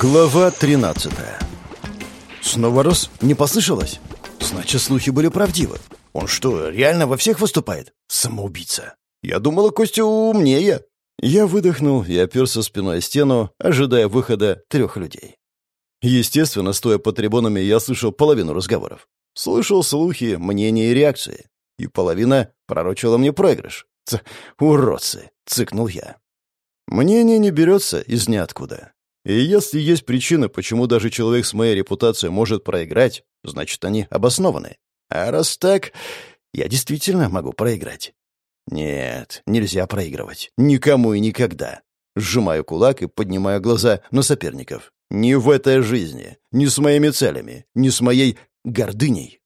Глава 13 Снова Рос? Не послышалось? Значит, слухи были правдивы. Он что, реально во всех выступает? Самоубийца. Я думала, Костя умнее. Я выдохнул и оперся спиной о стену, ожидая выхода трех людей. Естественно, стоя под трибунами, я слышал половину разговоров. Слышал слухи, мнения и реакции. И половина пророчила мне проигрыш. Уродцы, цыкнул я. Мнение не берется из ниоткуда. И если есть причина, почему даже человек с моей репутацией может проиграть, значит, они обоснованы. А раз так, я действительно могу проиграть. Нет, нельзя проигрывать. Никому и никогда. Сжимаю кулак и поднимаю глаза на соперников. Ни в этой жизни, ни с моими целями, ни с моей гордыней.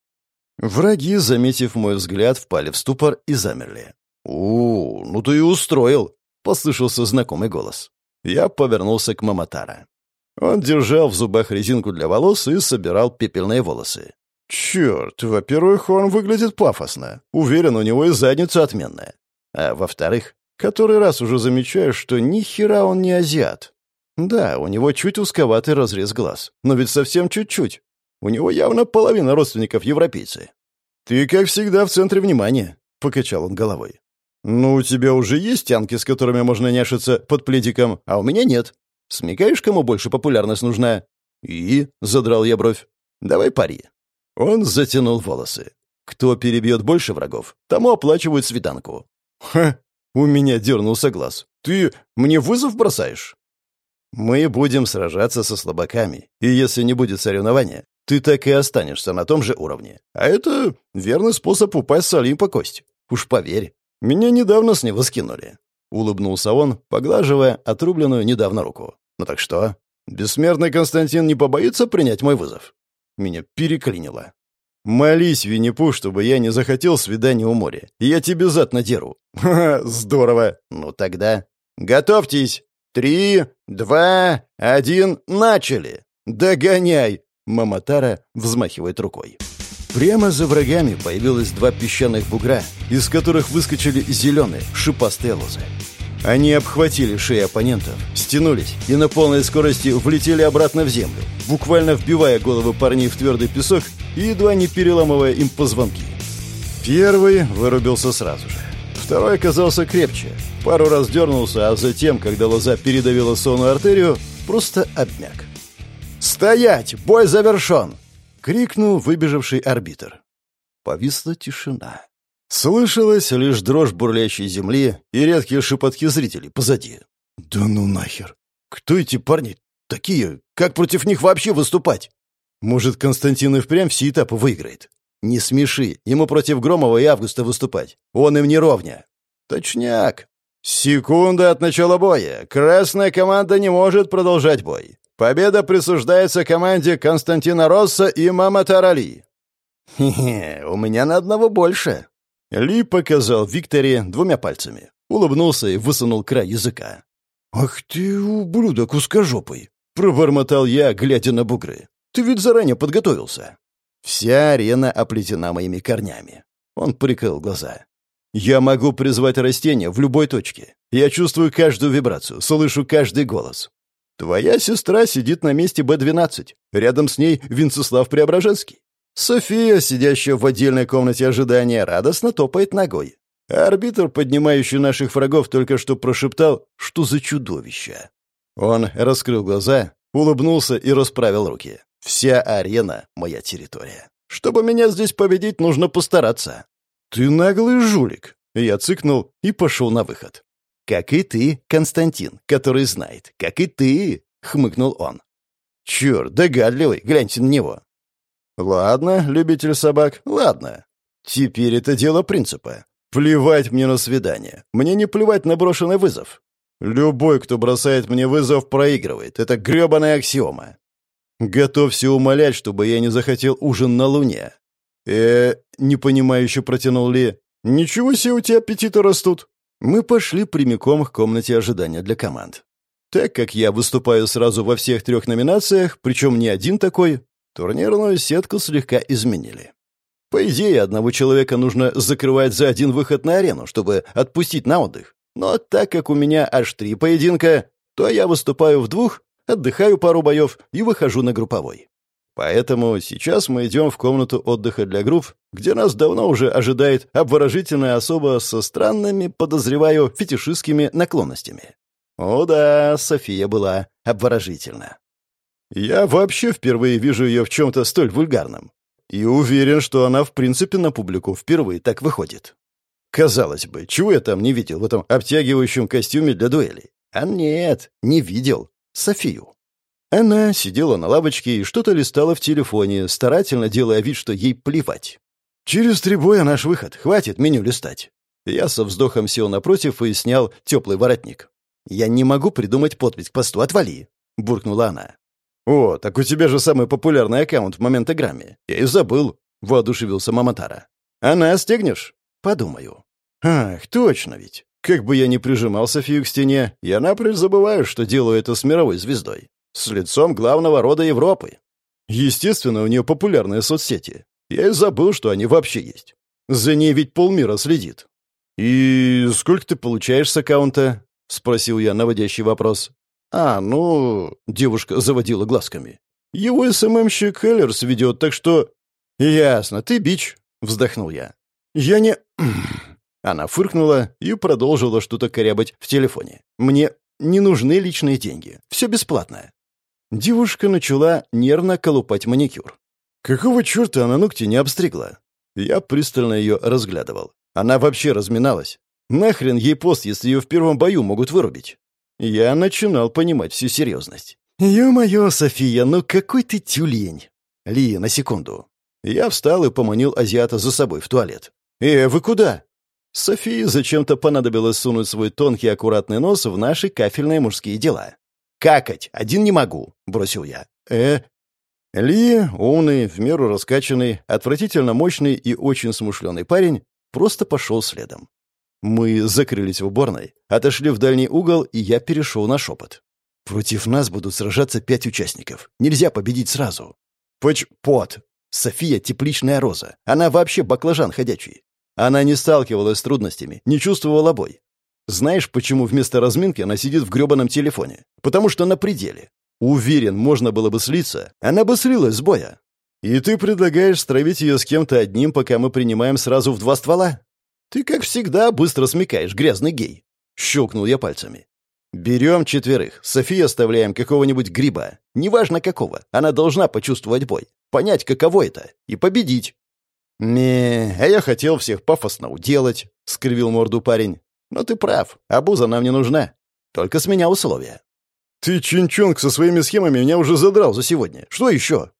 Враги, заметив мой взгляд, впали в ступор и замерли. «У, ну ты и устроил!» — послышался знакомый голос. Я повернулся к Маматара. Он держал в зубах резинку для волос и собирал пепельные волосы. Черт, во-первых, он выглядит пафосно. Уверен, у него и задница отменная. А во-вторых, который раз уже замечаю, что ни хера он не азиат. Да, у него чуть узковатый разрез глаз, но ведь совсем чуть-чуть. У него явно половина родственников европейцы. «Ты, как всегда, в центре внимания», — покачал он головой. «Ну, у тебя уже есть тянки, с которыми можно няшиться под пледиком, а у меня нет. Смекаешь, кому больше популярность нужна?» «И?» — задрал я бровь. «Давай пари». Он затянул волосы. «Кто перебьет больше врагов, тому оплачивают свиданку». «Ха!» — у меня дернулся глаз. «Ты мне вызов бросаешь?» «Мы будем сражаться со слабаками, и если не будет соревнования, ты так и останешься на том же уровне. А это верный способ упасть с Олимпа кость. Уж поверь, меня недавно с него скинули. Улыбнулся он, поглаживая отрубленную недавно руку. Ну так что? Бессмертный Константин не побоится принять мой вызов? Меня переклинило. Молись, Винни-Пух, чтобы я не захотел свидания у моря. Я тебе зад надеру. Ха-ха, здорово. Ну тогда готовьтесь. Три, два, один, начали. Догоняй. Маматара взмахивает рукой. Прямо за врагами появилось два песчаных бугра, из которых выскочили зеленые, шипастые лозы. Они обхватили шеи оппонентов, стянулись и на полной скорости влетели обратно в землю, буквально вбивая головы парней в твердый песок и едва не переламывая им позвонки. Первый вырубился сразу же. Второй оказался крепче. Пару раз дернулся, а затем, когда лоза передавила сонную артерию, просто обмяк. «Стоять! Бой завершен!» Крикнул выбежавший арбитр. Повисла тишина. Слышалась лишь дрожь бурлящей земли и редкие шепотки зрителей позади. «Да ну нахер! Кто эти парни такие? Как против них вообще выступать? Может, Константин и впрямь все этапы выиграет? Не смеши, ему против Громова и Августа выступать. Он им не ровня». «Точняк. Секунда от начала боя. Красная команда не может продолжать бой. Победа присуждается команде Константина Росса и Маматар Али. «Хе-хе, у меня на одного больше». Ли показал Викторе двумя пальцами, улыбнулся и высунул край языка. «Ах ты, ублюдок узкожопый!» — пробормотал я, глядя на бугры. «Ты ведь заранее подготовился». Вся арена оплетена моими корнями. Он прикрыл глаза. «Я могу призвать растения в любой точке. Я чувствую каждую вибрацию, слышу каждый голос. Твоя сестра сидит на месте Б-12. Рядом с ней Венцеслав Преображенский. София, сидящая в отдельной комнате ожидания, радостно топает ногой. арбитр, поднимающий наших врагов, только что прошептал «Что за чудовище?». Он раскрыл глаза, улыбнулся и расправил руки. «Вся арена — моя территория. Чтобы меня здесь победить, нужно постараться». «Ты наглый жулик!» Я цыкнул и пошел на выход. «Как и ты, Константин, который знает. Как и ты!» — хмыкнул он. «Черт, догадливый, гляньте на него!» «Ладно, любитель собак, ладно. Теперь это дело принципа. Плевать мне на свидание. Мне не плевать на брошенный вызов. Любой, кто бросает мне вызов, проигрывает. Это грёбаная аксиома. Готовься умолять, чтобы я не захотел ужин на Луне. Э, непонимающе протянул Ли. Ничего себе у тебя аппетиты растут. Мы пошли прямиком к комнате ожидания для команд. Так как я выступаю сразу во всех трех номинациях, причем не один такой, турнирную сетку слегка изменили. По идее, одного человека нужно закрывать за один выход на арену, чтобы отпустить на отдых. Но так как у меня аж три поединка, то я выступаю в двух, отдыхаю пару боев и выхожу на групповой. Поэтому сейчас мы идем в комнату отдыха для групп, где нас давно уже ожидает обворожительная особа со странными, подозреваю, фетишистскими наклонностями. О да, София была обворожительна. Я вообще впервые вижу ее в чем-то столь вульгарном. И уверен, что она в принципе на публику впервые так выходит. Казалось бы, чего я там не видел в этом обтягивающем костюме для дуэли? А нет, не видел. Софию. Она сидела на лавочке и что-то листала в телефоне, старательно делая вид, что ей плевать. «Через три боя наш выход. Хватит меню листать». Я со вздохом сел напротив и снял теплый воротник. «Я не могу придумать подпись к посту. Отвали!» — буркнула она. «О, так у тебя же самый популярный аккаунт в Моментограмме. Я и забыл», — воодушевился Маматара. «Она стегнешь?» «Подумаю». «Ах, точно ведь. Как бы я ни прижимал Софию к стене, я напрочь забываю, что делаю это с мировой звездой. С лицом главного рода Европы. Естественно, у нее популярные соцсети. Я и забыл, что они вообще есть. За ней ведь полмира следит. «И сколько ты получаешь с аккаунта?» — спросил я наводящий вопрос. «А, ну...» — девушка заводила глазками. «Его СММщик Хеллерс ведет, так что...» «Ясно, ты бич», — вздохнул я. «Я не...» Она фыркнула и продолжила что-то корябать в телефоне. «Мне не нужны личные деньги. Все бесплатно». Девушка начала нервно колупать маникюр. «Какого черта она ногти не обстригла?» Я пристально ее разглядывал. Она вообще разминалась. Нахрен ей пост, если ее в первом бою могут вырубить? Я начинал понимать всю серьезность. «Ё-моё, София, ну какой ты тюлень!» «Ли, на секунду». Я встал и поманил азиата за собой в туалет. «Э, вы куда?» Софии зачем-то понадобилось сунуть свой тонкий аккуратный нос в наши кафельные мужские дела. «Какать! Один не могу!» — бросил я. «Э?» Ли, умный, в меру раскачанный, отвратительно мощный и очень смышленый парень, просто пошел следом. Мы закрылись в уборной, отошли в дальний угол, и я перешел на шепот. «Против нас будут сражаться пять участников. Нельзя победить сразу». «Поч... Пот. София — тепличная роза. Она вообще баклажан ходячий. Она не сталкивалась с трудностями, не чувствовала бой. Знаешь, почему вместо разминки она сидит в грёбаном телефоне? Потому что на пределе. Уверен, можно было бы слиться, она бы слилась с боя. И ты предлагаешь стравить ее с кем-то одним, пока мы принимаем сразу в два ствола? «Ты, как всегда, быстро смекаешь, грязный гей!» — щелкнул я пальцами. «Берем четверых. Софии оставляем какого-нибудь гриба. Неважно какого. Она должна почувствовать бой. Понять, каково это. И победить». «Не, а я хотел всех пафосно уделать», — скривил морду парень. «Но ты прав. Обуза нам не нужна. Только с меня условия». «Ты, Чинчонг, со своими схемами меня уже задрал за сегодня. Что еще?»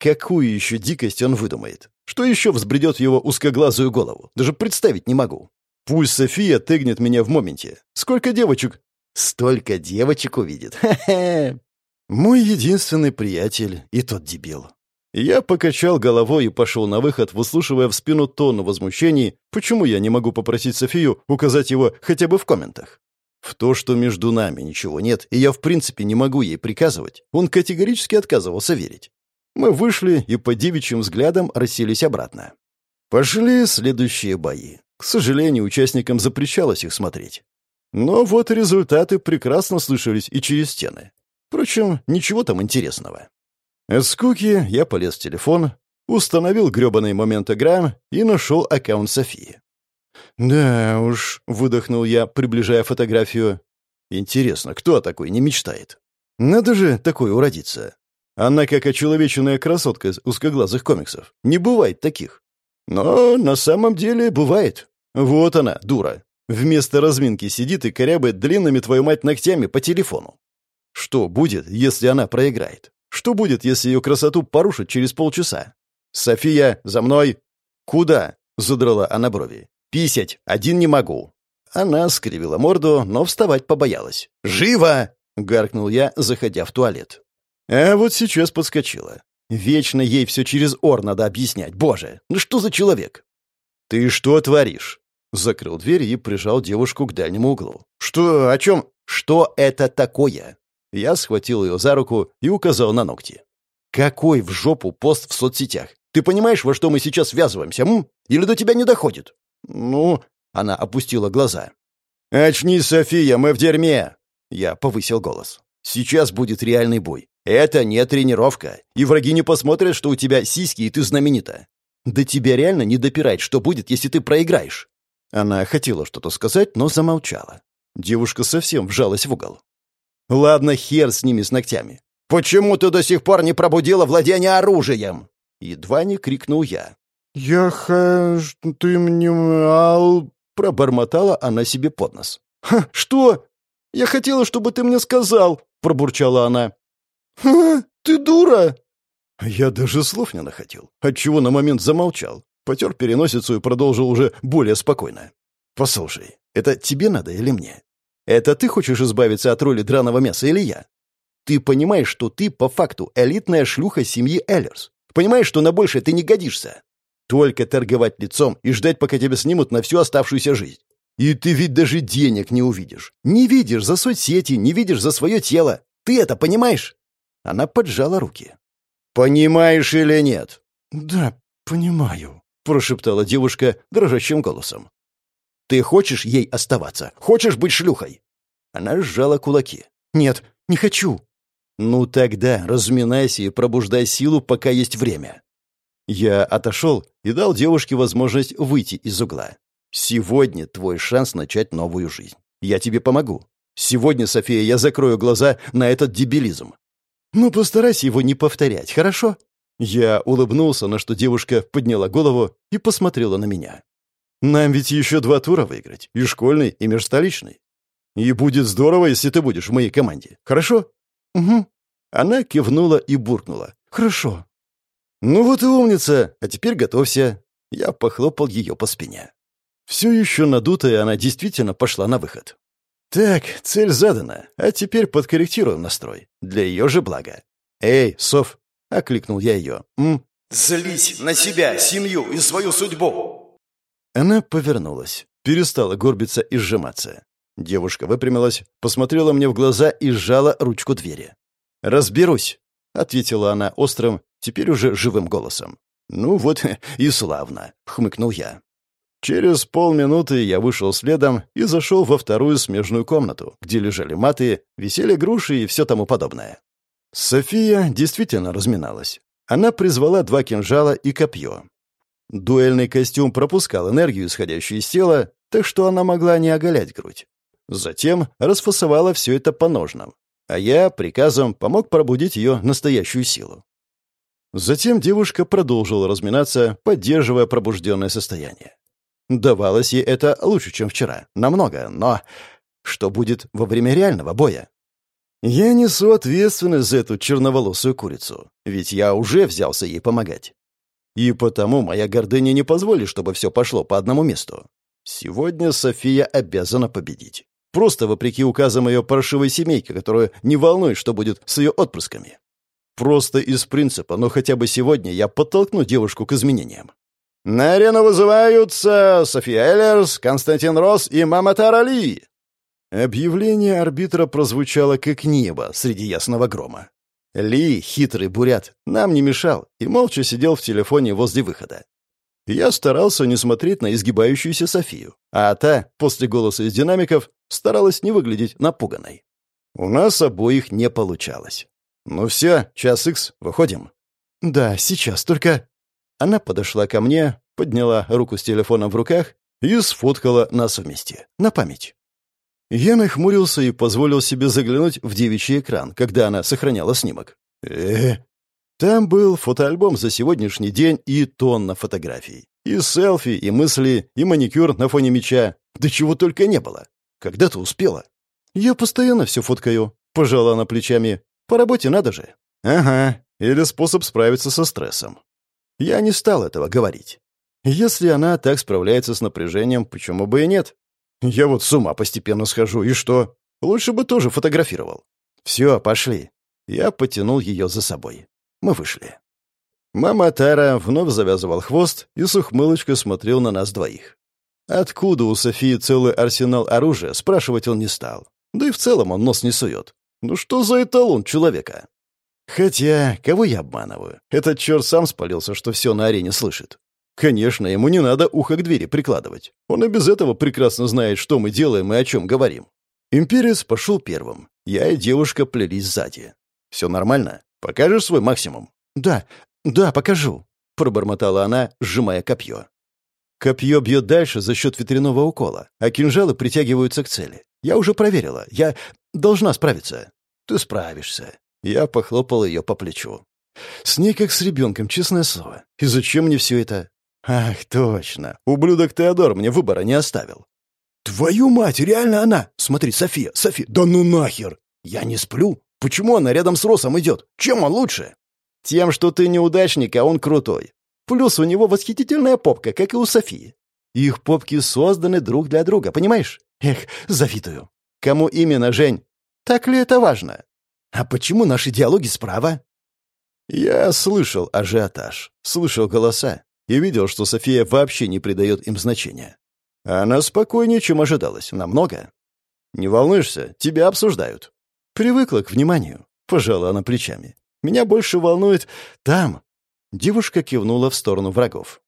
Какую еще дикость он выдумает? Что еще взбредет в его узкоглазую голову? Даже представить не могу. Пусть София тыгнет меня в моменте. Сколько девочек? Столько девочек увидит. Хе-хе. Мой единственный приятель и тот дебил. Я покачал головой и пошел на выход, выслушивая в спину тонну возмущений, почему я не могу попросить Софию указать его хотя бы в комментах. В то, что между нами ничего нет, и я в принципе не могу ей приказывать, он категорически отказывался верить. Мы вышли и по девичьим взглядам расселись обратно. Пошли следующие бои. К сожалению, участникам запрещалось их смотреть. Но вот результаты прекрасно слышались и через стены. Впрочем, ничего там интересного. От скуки я полез в телефон, установил грёбаный моментограмм и нашел аккаунт Софии. «Да уж», — выдохнул я, приближая фотографию. «Интересно, кто такой не мечтает? Надо же такой уродиться. Она как очеловеченная красотка из узкоглазых комиксов. Не бывает таких. Но на самом деле бывает. Вот она, дура. Вместо разминки сидит и корябает длинными твою мать ногтями по телефону. Что будет, если она проиграет? Что будет, если ее красоту порушат через полчаса? «София, за мной!» «Куда?» — задрала она брови. «Писять. Один не могу». Она скривила морду, но вставать побоялась. «Живо!» — гаркнул я, заходя в туалет. А вот сейчас подскочила. Вечно ей все через ор надо объяснять. Боже, ну что за человек? «Ты что творишь?» Закрыл дверь и прижал девушку к дальнему углу. «Что? О чем? Что это такое?» Я схватил ее за руку и указал на ногти. «Какой в жопу пост в соцсетях? Ты понимаешь, во что мы сейчас ввязываемся, м? Или до тебя не доходит?» «Ну...» — она опустила глаза. «Очнись, София, мы в дерьме!» Я повысил голос. Сейчас будет реальный бой. Это не тренировка, и враги не посмотрят, что у тебя сиськи, и ты знаменита. Да тебя реально не допирать, что будет, если ты проиграешь». Она хотела что-то сказать, но замолчала. Девушка совсем вжалась в угол. «Ладно, хер с ними, с ногтями. Почему ты до сих пор не пробудила владение оружием?» Едва не крикнул я. «Я хаш... ты мне... ал...» Пробормотала она себе под нос. «Ха, что? Я хотела, чтобы ты мне сказал!» Пробурчала она. «Ха, ты дура!» Я даже слов не находил, отчего на момент замолчал. Потер переносицу и продолжил уже более спокойно. «Послушай, это тебе надо или мне? Это ты хочешь избавиться от роли драного мяса или я? Ты понимаешь, что ты по факту элитная шлюха семьи Эллерс? Понимаешь, что на большее ты не годишься? Только торговать лицом и ждать, пока тебя снимут на всю оставшуюся жизнь. И ты ведь даже денег не увидишь. Не видишь за соцсети, не видишь за свое тело. Ты это понимаешь?» Она поджала руки. «Понимаешь или нет?» «Да, понимаю», — прошептала девушка дрожащим голосом. «Ты хочешь ей оставаться? Хочешь быть шлюхой?» Она сжала кулаки. «Нет, не хочу». «Ну тогда разминайся и пробуждай силу, пока есть время». Я отошел и дал девушке возможность выйти из угла. «Сегодня твой шанс начать новую жизнь. Я тебе помогу. Сегодня, София, я закрою глаза на этот дебилизм. «Ну, постарайся его не повторять, хорошо?» Я улыбнулся, на что девушка подняла голову и посмотрела на меня. «Нам ведь еще два тура выиграть, и школьный, и межстоличный. И будет здорово, если ты будешь в моей команде, хорошо?» «Угу». Она кивнула и буркнула. «Хорошо». «Ну вот и умница, а теперь готовься». Я похлопал ее по спине. Все еще надутая, она действительно пошла на выход. Так, цель задана, а теперь подкорректируем настрой. Для ее же блага. «Эй, Сов!» — окликнул я ее. «М?» «Злись на себя, семью и свою судьбу!» Она повернулась, перестала горбиться и сжиматься. Девушка выпрямилась, посмотрела мне в глаза и сжала ручку двери. «Разберусь», — ответила она острым, теперь уже живым голосом. «Ну вот и славно», — хмыкнул я. Через полминуты я вышел следом и зашел во вторую смежную комнату, где лежали маты, висели груши и все тому подобное. София действительно разминалась. Она призвала два кинжала и копье. Дуэльный костюм пропускал энергию, исходящую из тела, так что она могла не оголять грудь. Затем расфасовала все это по ножнам, а я приказом помог пробудить ее настоящую силу. Затем девушка продолжила разминаться, поддерживая пробужденное состояние. Давалось ей это лучше, чем вчера. Намного. Но что будет во время реального боя? Я несу ответственность за эту черноволосую курицу, ведь я уже взялся ей помогать. И потому моя гордыня не позволит, чтобы все пошло по одному месту. Сегодня София обязана победить. Просто вопреки указам ее паршивой семейки, которую не волнует, что будет с ее отпрысками. Просто из принципа, но хотя бы сегодня я подтолкну девушку к изменениям. На арену вызываются София Эллерс, Константин Росс и Маматар Али. Объявление арбитра прозвучало как небо среди ясного грома. Ли, хитрый бурят, нам не мешал и молча сидел в телефоне возле выхода. Я старался не смотреть на изгибающуюся Софию, а та, после голоса из динамиков, старалась не выглядеть напуганной. У нас обоих не получалось. «Ну все, час икс, выходим». «Да, сейчас, только...» Она подошла ко мне, подняла руку с телефоном в руках и сфоткала нас вместе. На память. Я нахмурился и позволил себе заглянуть в девичий экран, когда она сохраняла снимок. э Там был фотоальбом за сегодняшний день и тонна фотографий. И селфи, и мысли, и маникюр на фоне меча. Да чего только не было. Когда ты успела? Я постоянно все фоткаю. Пожала она плечами. По работе надо же. Ага. Или способ справиться со стрессом. Я не стал этого говорить. Если она так справляется с напряжением, почему бы и нет? Я вот с ума постепенно схожу, и что? Лучше бы тоже фотографировал. Все, пошли. Я потянул ее за собой. Мы вышли. Мама Тара вновь завязывал хвост и с ухмылочкой смотрел на нас двоих. Откуда у Софии целый арсенал оружия, спрашивать он не стал. Да и в целом он нос не сует. Ну что за эталон человека? Хотя, кого я обманываю? Этот черт сам спалился, что все на арене слышит. Конечно, ему не надо ухо к двери прикладывать. Он и без этого прекрасно знает, что мы делаем и о чем говорим. Имперец пошел первым. Я и девушка плелись сзади. «Все нормально? Покажешь свой максимум?» «Да, да, покажу», — пробормотала она, сжимая копье. Копье бьет дальше за счет ветряного укола, а кинжалы притягиваются к цели. Я уже проверила. Я должна справиться. Ты справишься. Я похлопал ее по плечу. С ней как с ребенком, честное слово. И зачем мне все это? Ах, точно. Ублюдок Теодор мне выбора не оставил. Твою мать, реально она! Смотри, София, София, да ну нахер! Я не сплю. Почему она рядом с Росом идет? Чем он лучше? Тем, что ты неудачник, а он крутой. Плюс у него восхитительная попка, как и у Софии. Их попки созданы друг для друга, понимаешь? Эх, завидую. Кому именно, Жень? Так ли это важно? А почему наши диалоги справа? Я слышал ажиотаж, слышал голоса и видел, что София вообще не придает им значения. Она спокойнее, чем ожидалось, намного. Не волнуешься, тебя обсуждают. Привыкла к вниманию, пожала она плечами. Меня больше волнует там. Девушка кивнула в сторону врагов.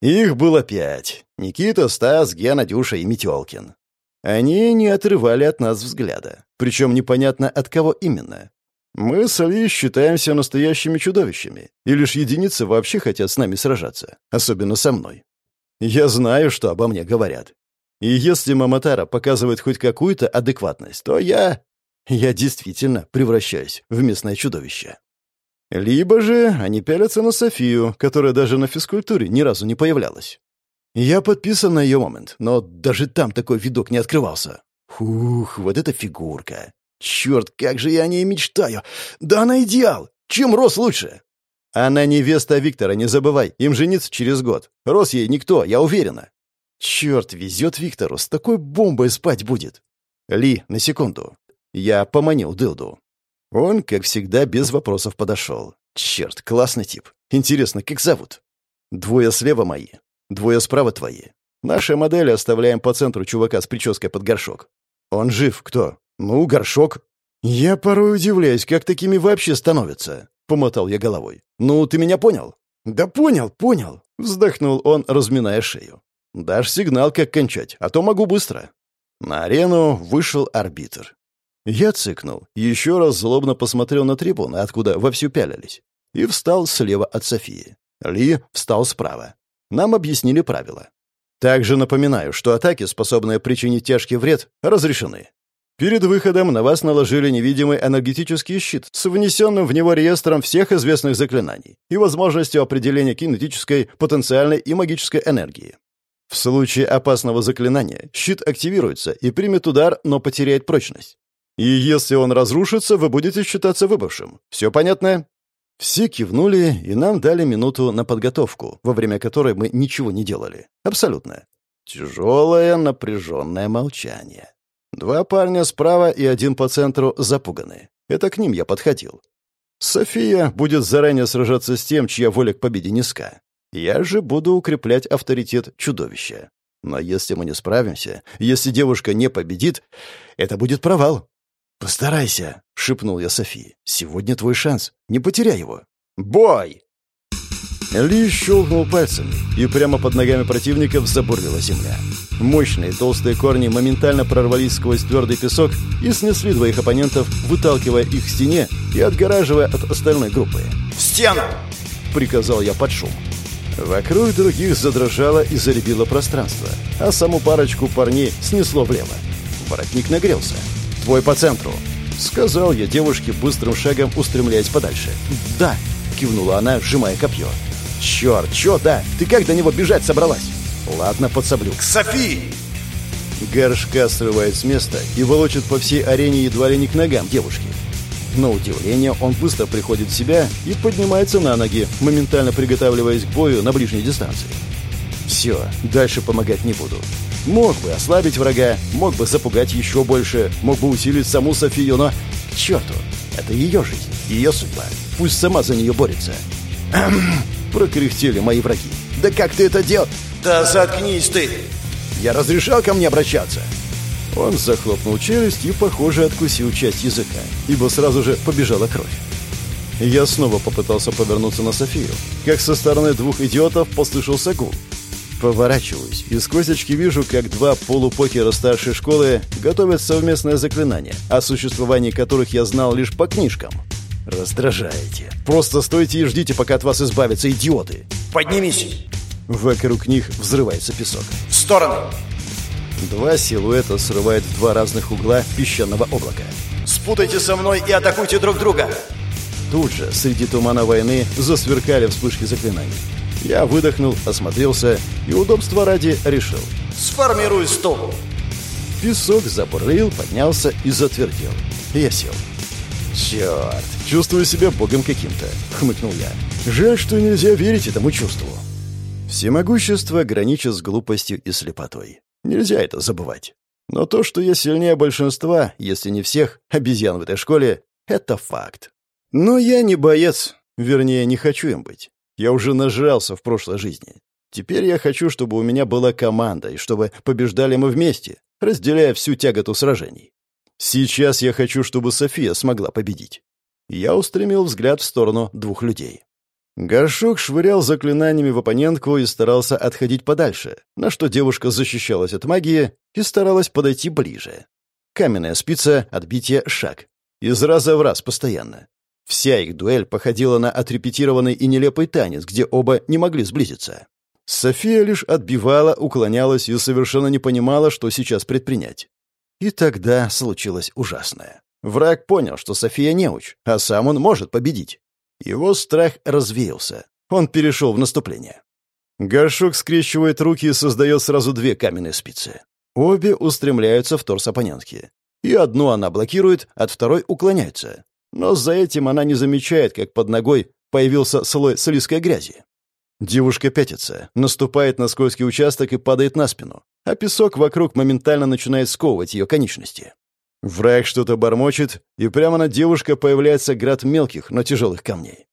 Их было пять. Никита, Стас, Гена, Дюша и Метелкин. Они не отрывали от нас взгляда. Причем непонятно от кого именно. Мы с Али считаемся настоящими чудовищами, и лишь единицы вообще хотят с нами сражаться, особенно со мной. Я знаю, что обо мне говорят. И если Маматара показывает хоть какую-то адекватность, то я... Я действительно превращаюсь в местное чудовище. Либо же они пялятся на Софию, которая даже на физкультуре ни разу не появлялась. Я подписан на ее момент, но даже там такой видок не открывался. Фух, вот эта фигурка. Черт, как же я о ней мечтаю. Да она идеал. Чем Рос лучше? Она невеста Виктора, не забывай. Им жениться через год. Рос ей никто, я уверена. Черт, везет Виктору. С такой бомбой спать будет. Ли, на секунду. Я поманил Дылду. Он, как всегда, без вопросов подошел. Черт, классный тип. Интересно, как зовут? Двое слева мои, двое справа твои. Наши модели оставляем по центру чувака с прической под горшок. Он жив, кто? Ну, горшок. Я порой удивляюсь, как такими вообще становятся. Помотал я головой. Ну, ты меня понял? Да понял, понял. Вздохнул он, разминая шею. Дашь сигнал, как кончать, а то могу быстро. На арену вышел арбитр. Я цыкнул, еще раз злобно посмотрел на трибуны, откуда вовсю пялились, и встал слева от Софии. Ли встал справа. Нам объяснили правила. Также напоминаю, что атаки, способные причинить тяжкий вред, разрешены. Перед выходом на вас наложили невидимый энергетический щит с внесенным в него реестром всех известных заклинаний и возможностью определения кинетической, потенциальной и магической энергии. В случае опасного заклинания щит активируется и примет удар, но потеряет прочность. И если он разрушится, вы будете считаться выбывшим. Все понятно?» Все кивнули, и нам дали минуту на подготовку, во время которой мы ничего не делали. Абсолютно. Тяжелое напряженное молчание. Два парня справа и один по центру запуганы. Это к ним я подходил. София будет заранее сражаться с тем, чья воля к победе низка. Я же буду укреплять авторитет чудовища. Но если мы не справимся, если девушка не победит, это будет провал. «Постарайся», — шепнул я Софии. «Сегодня твой шанс. Не потеряй его». «Бой!» Ли щелкнул пальцами, и прямо под ногами противников забурлила земля. Мощные толстые корни моментально прорвались сквозь твердый песок и снесли двоих оппонентов, выталкивая их к стене и отгораживая от остальной группы. «В стену!» — приказал я под шум. Вокруг других задрожало и заребило пространство, а саму парочку парней снесло влево. Воротник нагрелся. «Твой по центру», — сказал я девушке быстрым шагом, устремляясь подальше. «Да», — кивнула она, сжимая копье. «Черт, чё да? Ты как до него бежать собралась?» «Ладно, подсоблю». «К Софии!» Горшка срывает с места и волочит по всей арене едва ли не к ногам девушки. На удивление, он быстро приходит в себя и поднимается на ноги, моментально приготавливаясь к бою на ближней дистанции. Все, дальше помогать не буду. Мог бы ослабить врага, мог бы запугать еще больше, мог бы усилить саму Софию, но... К черту! Это ее жизнь, ее судьба. Пусть сама за нее борется. Прокряхтели мои враги. «Да как ты это делал?» «Да заткнись ты!» «Я разрешал ко мне обращаться?» Он захлопнул челюсть и, похоже, откусил часть языка, ибо сразу же побежала кровь. Я снова попытался повернуться на Софию, как со стороны двух идиотов послышался гул. Поворачиваюсь, и сквозь очки вижу, как два полупокера старшей школы готовят совместное заклинание, о существовании которых я знал лишь по книжкам. Раздражаете. Просто стойте и ждите, пока от вас избавятся идиоты. Поднимись. Вокруг них взрывается песок. В сторону. Два силуэта срывают в два разных угла песчаного облака. Спутайте со мной и атакуйте друг друга. Тут же, среди тумана войны, засверкали вспышки заклинаний. Я выдохнул, осмотрелся и удобства ради решил. Сформируй стол. Песок забурлил, поднялся и затвердел. Я сел. «Черт, чувствую себя богом каким-то», — хмыкнул я. «Жаль, что нельзя верить этому чувству». Всемогущество граничит с глупостью и слепотой. Нельзя это забывать. Но то, что я сильнее большинства, если не всех, обезьян в этой школе, это факт. Но я не боец, вернее, не хочу им быть. Я уже нажрался в прошлой жизни. Теперь я хочу, чтобы у меня была команда, и чтобы побеждали мы вместе, разделяя всю тяготу сражений. Сейчас я хочу, чтобы София смогла победить. Я устремил взгляд в сторону двух людей. Горшок швырял заклинаниями в оппонентку и старался отходить подальше, на что девушка защищалась от магии и старалась подойти ближе. Каменная спица, отбитие, шаг. Из раза в раз постоянно. Вся их дуэль походила на отрепетированный и нелепый танец, где оба не могли сблизиться. София лишь отбивала, уклонялась и совершенно не понимала, что сейчас предпринять. И тогда случилось ужасное. Враг понял, что София неуч, а сам он может победить. Его страх развеялся. Он перешел в наступление. Горшок скрещивает руки и создает сразу две каменные спицы. Обе устремляются в торс оппонентки. И одну она блокирует, от второй уклоняется но за этим она не замечает, как под ногой появился слой слизкой грязи. Девушка пятится, наступает на скользкий участок и падает на спину, а песок вокруг моментально начинает сковывать ее конечности. Враг что-то бормочет, и прямо на девушка появляется град мелких, но тяжелых камней.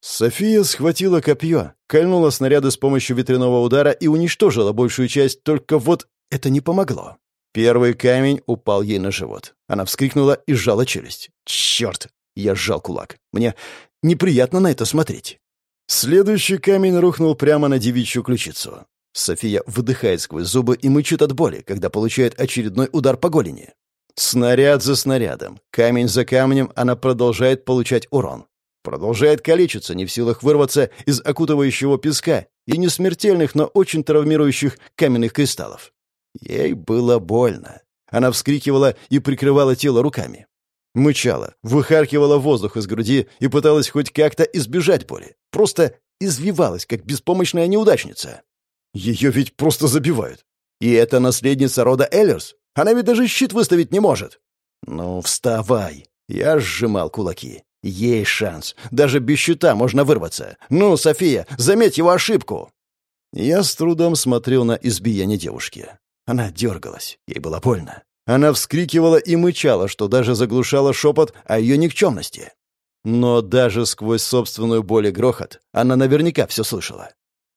София схватила копье, кольнула снаряды с помощью ветряного удара и уничтожила большую часть, только вот это не помогло. Первый камень упал ей на живот. Она вскрикнула и сжала челюсть. «Черт!» Я сжал кулак. «Мне неприятно на это смотреть». Следующий камень рухнул прямо на девичью ключицу. София выдыхает сквозь зубы и мычит от боли, когда получает очередной удар по голени. Снаряд за снарядом, камень за камнем она продолжает получать урон. Продолжает калечиться, не в силах вырваться из окутывающего песка и не смертельных, но очень травмирующих каменных кристаллов. Ей было больно. Она вскрикивала и прикрывала тело руками. Мычала, выхаркивала воздух из груди и пыталась хоть как-то избежать боли. Просто извивалась, как беспомощная неудачница. Ее ведь просто забивают. И это наследница рода Эллерс. Она ведь даже щит выставить не может. Ну, вставай. Я сжимал кулаки. Есть шанс. Даже без щита можно вырваться. Ну, София, заметь его ошибку. Я с трудом смотрел на избиение девушки. Она дергалась, ей было больно. Она вскрикивала и мычала, что даже заглушала шепот о ее никчемности. Но даже сквозь собственную боль и грохот она наверняка все слышала.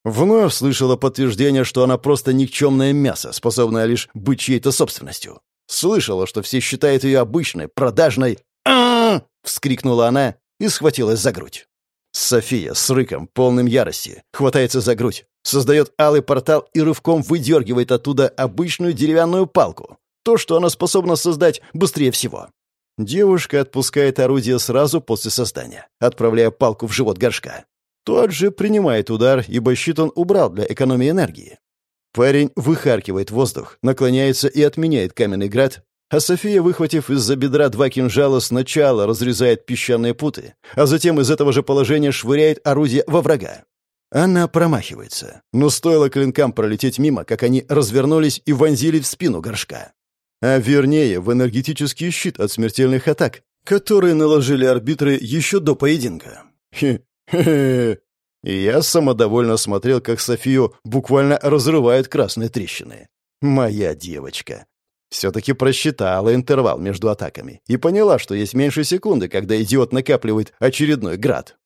Вновь слышала подтверждение, что она просто никчемное мясо, способное лишь быть чьей-то собственностью. Слышала, что все считают ее обычной, продажной. а вскрикнула она и схватилась за грудь. София с рыком, полным ярости, хватается за грудь, создает алый портал и рывком выдергивает оттуда обычную деревянную палку. То, что она способна создать быстрее всего. Девушка отпускает орудие сразу после создания, отправляя палку в живот горшка. Тот же принимает удар, ибо щит он убрал для экономии энергии. Парень выхаркивает воздух, наклоняется и отменяет каменный град, а София, выхватив из-за бедра два кинжала, сначала разрезает песчаные путы, а затем из этого же положения швыряет орудие во врага. Она промахивается, но стоило клинкам пролететь мимо, как они развернулись и вонзили в спину горшка. А вернее, в энергетический щит от смертельных атак, которые наложили арбитры еще до поединка. Хе-хе-хе. Я самодовольно смотрел, как Софию буквально разрывает красные трещины. Моя девочка. Все-таки просчитала интервал между атаками и поняла, что есть меньше секунды, когда идиот накапливает очередной град.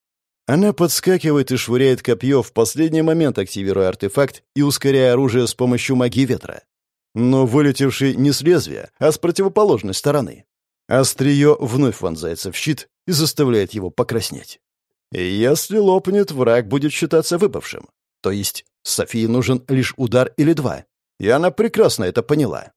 Она подскакивает и швыряет копье, в последний момент активируя артефакт и ускоряя оружие с помощью магии ветра. Но вылетевший не с лезвия, а с противоположной стороны. Острие вновь вонзается в щит и заставляет его покраснеть. Если лопнет, враг будет считаться выпавшим. То есть Софии нужен лишь удар или два. И она прекрасно это поняла.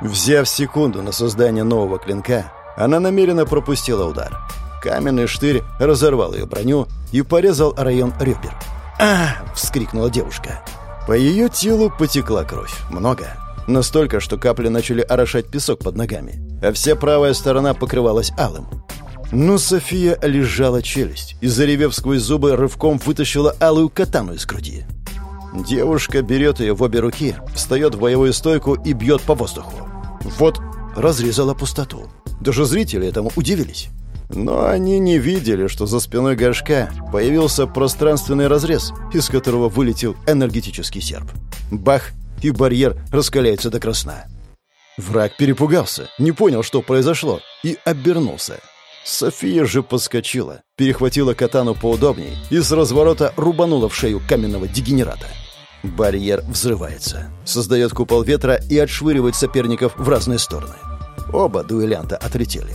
Взяв секунду на создание нового клинка, она намеренно пропустила удар. Каменный штырь разорвал ее броню и порезал район ребер. «А!» — вскрикнула девушка. По ее телу потекла кровь. Много. Настолько, что капли начали орошать песок под ногами, а вся правая сторона покрывалась алым. Но София лежала челюсть и, заревев сквозь зубы, рывком вытащила алую катану из груди. Девушка берет ее в обе руки, встает в боевую стойку и бьет по воздуху. Вот разрезала пустоту. Даже зрители этому удивились. Но они не видели, что за спиной горшка появился пространственный разрез, из которого вылетел энергетический серп. Бах! И барьер раскаляется до красна. Враг перепугался, не понял, что произошло, и обернулся. София же подскочила, перехватила катану поудобней и с разворота рубанула в шею каменного дегенерата. Барьер взрывается, создает купол ветра и отшвыривает соперников в разные стороны. Оба дуэлянта отлетели.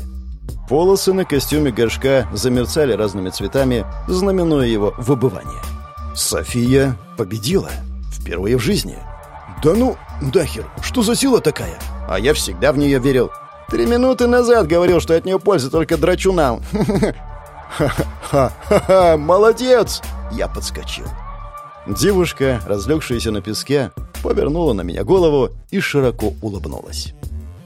Полосы на костюме горшка замерцали разными цветами, знаменуя его выбывание. София победила. Впервые в жизни. «Да ну, дахер, что за сила такая?» А я всегда в нее верил. Три минуты назад говорил, что от нее польза только драчунам. «Ха-ха-ха! Молодец!» Я подскочил. Девушка, разлегшаяся на песке, повернула на меня голову и широко улыбнулась.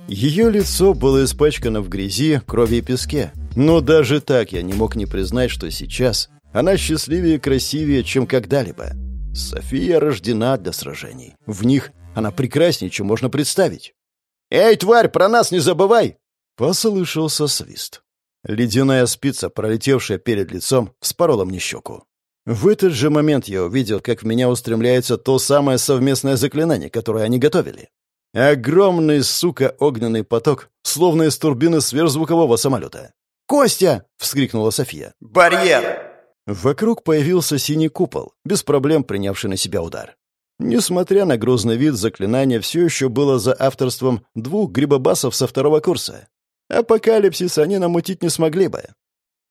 Ее лицо было испачкано в грязи, крови и песке. Но даже так я не мог не признать, что сейчас она счастливее и красивее, чем когда-либо. София рождена для сражений. В них она прекраснее, чем можно представить. «Эй, тварь, про нас не забывай!» Послышался свист. Ледяная спица, пролетевшая перед лицом, вспорола мне щеку. В этот же момент я увидел, как в меня устремляется то самое совместное заклинание, которое они готовили. Огромный, сука, огненный поток, словно из турбины сверхзвукового самолета. «Костя!» — вскрикнула София. «Барьер!» Вокруг появился синий купол, без проблем принявший на себя удар. Несмотря на грозный вид, заклинание все еще было за авторством двух грибобасов со второго курса. Апокалипсис они намутить не смогли бы.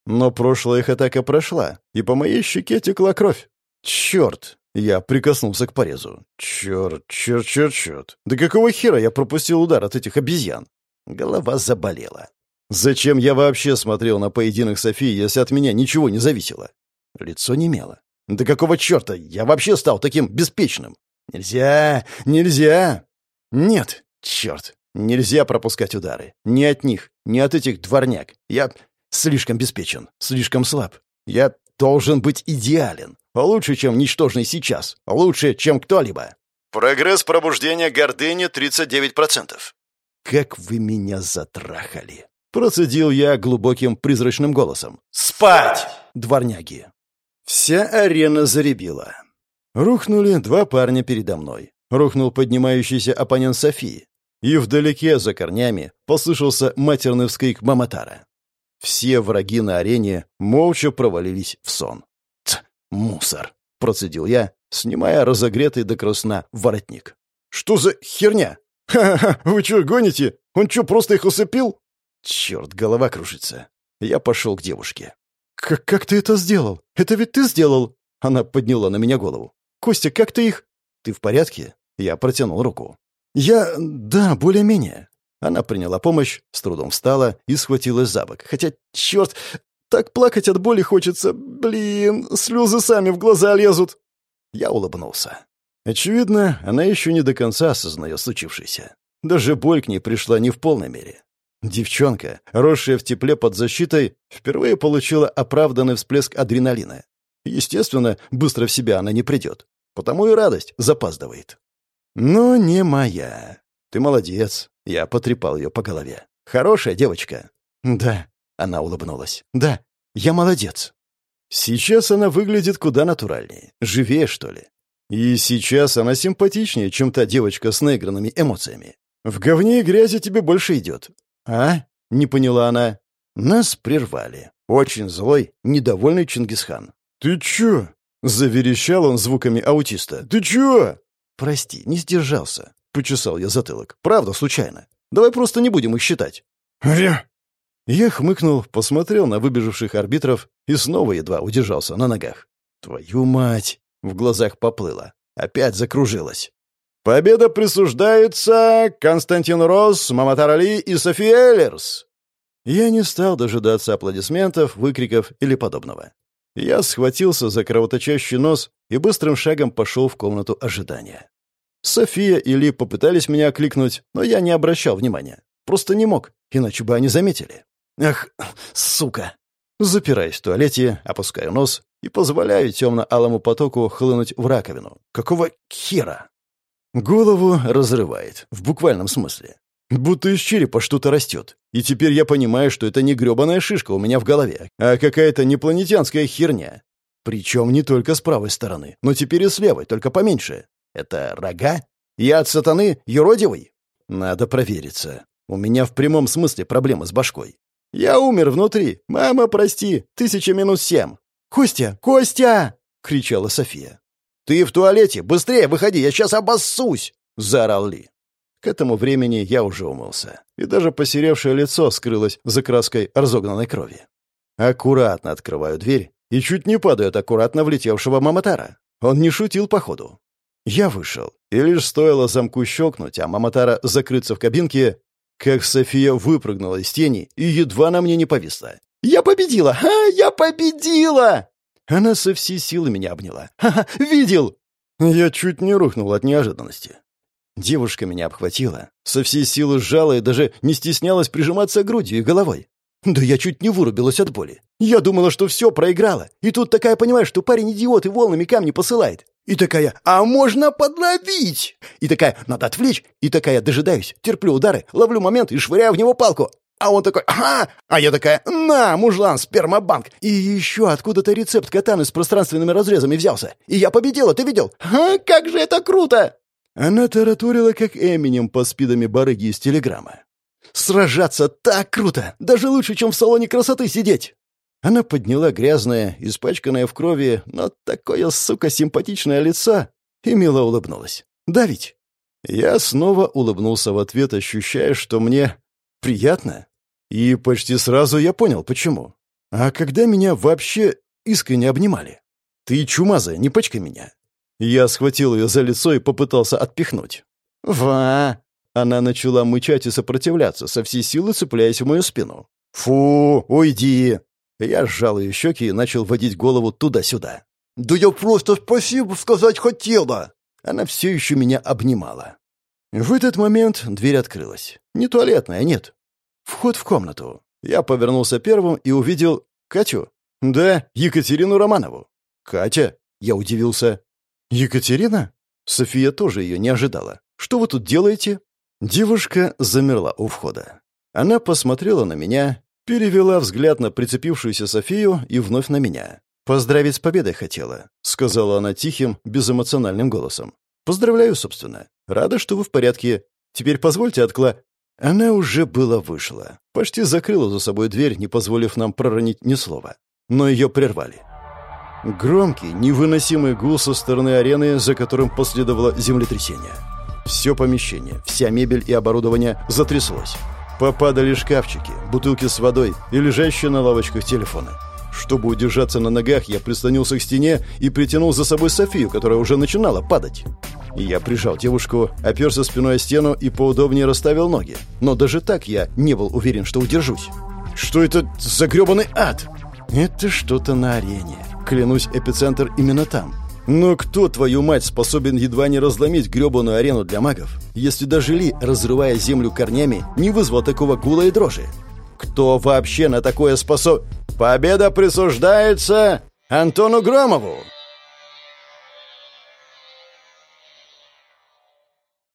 Но прошлая их атака прошла, и по моей щеке текла кровь. Черт! Я прикоснулся к порезу. Черт, черт, черт, черт. Да какого хера я пропустил удар от этих обезьян? Голова заболела. Зачем я вообще смотрел на поединок Софии, если от меня ничего не зависело? Лицо немело. Да какого черта? Я вообще стал таким беспечным. Нельзя, нельзя. Нет, черт. Нельзя пропускать удары. Ни от них, ни от этих дворняк. Я слишком беспечен, слишком слаб. Я должен быть идеален. Лучше, чем ничтожный сейчас. Лучше, чем кто-либо. Прогресс пробуждения гордыни 39%. Как вы меня затрахали. Процедил я глубоким призрачным голосом. «Спать!» Дворняги. Вся арена заребила. Рухнули два парня передо мной. Рухнул поднимающийся оппонент Софии. И вдалеке, за корнями, послышался матерный вскрик Маматара. Все враги на арене молча провалились в сон. «Ц, мусор!» — процедил я, снимая разогретый до красна воротник. «Что за херня? Ха-ха, вы что, гоните? Он что, просто их усыпил?» Черт, голова кружится. Я пошел к девушке. «Как, как ты это сделал? Это ведь ты сделал?» Она подняла на меня голову. «Костя, как ты их...» «Ты в порядке?» Я протянул руку. «Я... да, более-менее». Она приняла помощь, с трудом встала и схватилась за бок. Хотя, черт, так плакать от боли хочется. Блин, слезы сами в глаза лезут. Я улыбнулся. Очевидно, она еще не до конца осознает случившееся. Даже боль к ней пришла не в полной мере. Девчонка, росшая в тепле под защитой, впервые получила оправданный всплеск адреналина. Естественно, быстро в себя она не придет. Потому и радость запаздывает. Но не моя. Ты молодец. Я потрепал ее по голове. Хорошая девочка. Да. Она улыбнулась. Да, я молодец. Сейчас она выглядит куда натуральнее. Живее, что ли. И сейчас она симпатичнее, чем та девочка с наигранными эмоциями. В говне и грязи тебе больше идет. А? Не поняла она. Нас прервали. Очень злой, недовольный Чингисхан. «Ты чё?» — заверещал он звуками аутиста. «Ты чё?» «Прости, не сдержался», — почесал я затылок. «Правда, случайно. Давай просто не будем их считать». «Ря!» Я хмыкнул, посмотрел на выбежавших арбитров и снова едва удержался на ногах. «Твою мать!» — в глазах поплыло. Опять закружилась. Победа присуждается Константину Росс, Маматар Али и Софи Эллерс. Я не стал дожидаться аплодисментов, выкриков или подобного. Я схватился за кровоточащий нос и быстрым шагом пошел в комнату ожидания. София и Ли попытались меня окликнуть, но я не обращал внимания. Просто не мог, иначе бы они заметили. Ах, сука! Запираюсь в туалете, опускаю нос и позволяю темно-алому потоку хлынуть в раковину. Какого хера? Голову разрывает, в буквальном смысле. Будто из черепа что-то растет. И теперь я понимаю, что это не гребаная шишка у меня в голове, а какая-то непланетянская херня. Причем не только с правой стороны, но теперь и с левой, только поменьше. Это рога? Я от сатаны юродивый? Надо провериться. У меня в прямом смысле проблемы с башкой. Я умер внутри. Мама, прости. Тысяча минус семь. «Костя! Костя!» — кричала София. «Ты в туалете! Быстрее выходи! Я сейчас обоссусь!» — заорал Ли. К этому времени я уже умылся, и даже посеревшее лицо скрылось за краской разогнанной крови. Аккуратно открываю дверь и чуть не падаю от аккуратно влетевшего Маматара. Он не шутил, походу. Я вышел, и лишь стоило замку щелкнуть, а Маматара закрыться в кабинке, как София выпрыгнула из тени и едва на мне не повисла. «Я победила! А, я победила!» Она со всей силы меня обняла. «Ха-ха, видел!» Я чуть не рухнул от неожиданности. Девушка меня обхватила, со всей силы сжала и даже не стеснялась прижиматься грудью и головой. Да я чуть не вырубилась от боли. Я думала, что все проиграла. И тут такая понимаешь, что парень идиот и волнами камни посылает. И такая, а можно подловить? И такая, надо отвлечь. И такая, дожидаюсь, терплю удары, ловлю момент и швыряю в него палку. А он такой, ага! А я такая, на, мужлан, спермобанк! И еще откуда-то рецепт катаны с пространственными разрезами взялся. И я победила, ты видел? А, как же это круто! Она тараторила, как Эминем по спидами барыги из телеграмма. «Сражаться так круто! Даже лучше, чем в салоне красоты сидеть!» Она подняла грязное, испачканное в крови, но такое, сука, симпатичное лицо и мило улыбнулась. «Да ведь?» Я снова улыбнулся в ответ, ощущая, что мне приятно. И почти сразу я понял, почему. А когда меня вообще искренне обнимали? «Ты чумазая, не пачкай меня. Я схватил ее за лицо и попытался отпихнуть. «Ва!» Она начала мычать и сопротивляться, со всей силы цепляясь в мою спину. «Фу, уйди!» Я сжал ее щеки и начал водить голову туда-сюда. «Да я просто спасибо сказать хотела!» Она все еще меня обнимала. В этот момент дверь открылась. Не туалетная, нет. Вход в комнату. Я повернулся первым и увидел Катю. Да, Екатерину Романову. «Катя?» Я удивился. «Екатерина?» София тоже ее не ожидала. «Что вы тут делаете?» Девушка замерла у входа. Она посмотрела на меня, перевела взгляд на прицепившуюся Софию и вновь на меня. «Поздравить с победой хотела», — сказала она тихим, безэмоциональным голосом. «Поздравляю, собственно. Рада, что вы в порядке. Теперь позвольте откла...» Она уже была вышла. Почти закрыла за собой дверь, не позволив нам проронить ни слова. Но ее прервали. Громкий, невыносимый гул со стороны арены, за которым последовало землетрясение. Все помещение, вся мебель и оборудование затряслось. Попадали шкафчики, бутылки с водой и лежащие на лавочках телефоны. Чтобы удержаться на ногах, я прислонился к стене и притянул за собой Софию, которая уже начинала падать. Я прижал девушку, оперся спиной о стену и поудобнее расставил ноги. Но даже так я не был уверен, что удержусь. Что это за грёбаный ад? Это что-то на арене. Клянусь, эпицентр именно там. Но кто, твою мать, способен едва не разломить гребаную арену для магов, если даже Ли, разрывая землю корнями, не вызвал такого гула и дрожи? Кто вообще на такое способ... Победа присуждается Антону Громову!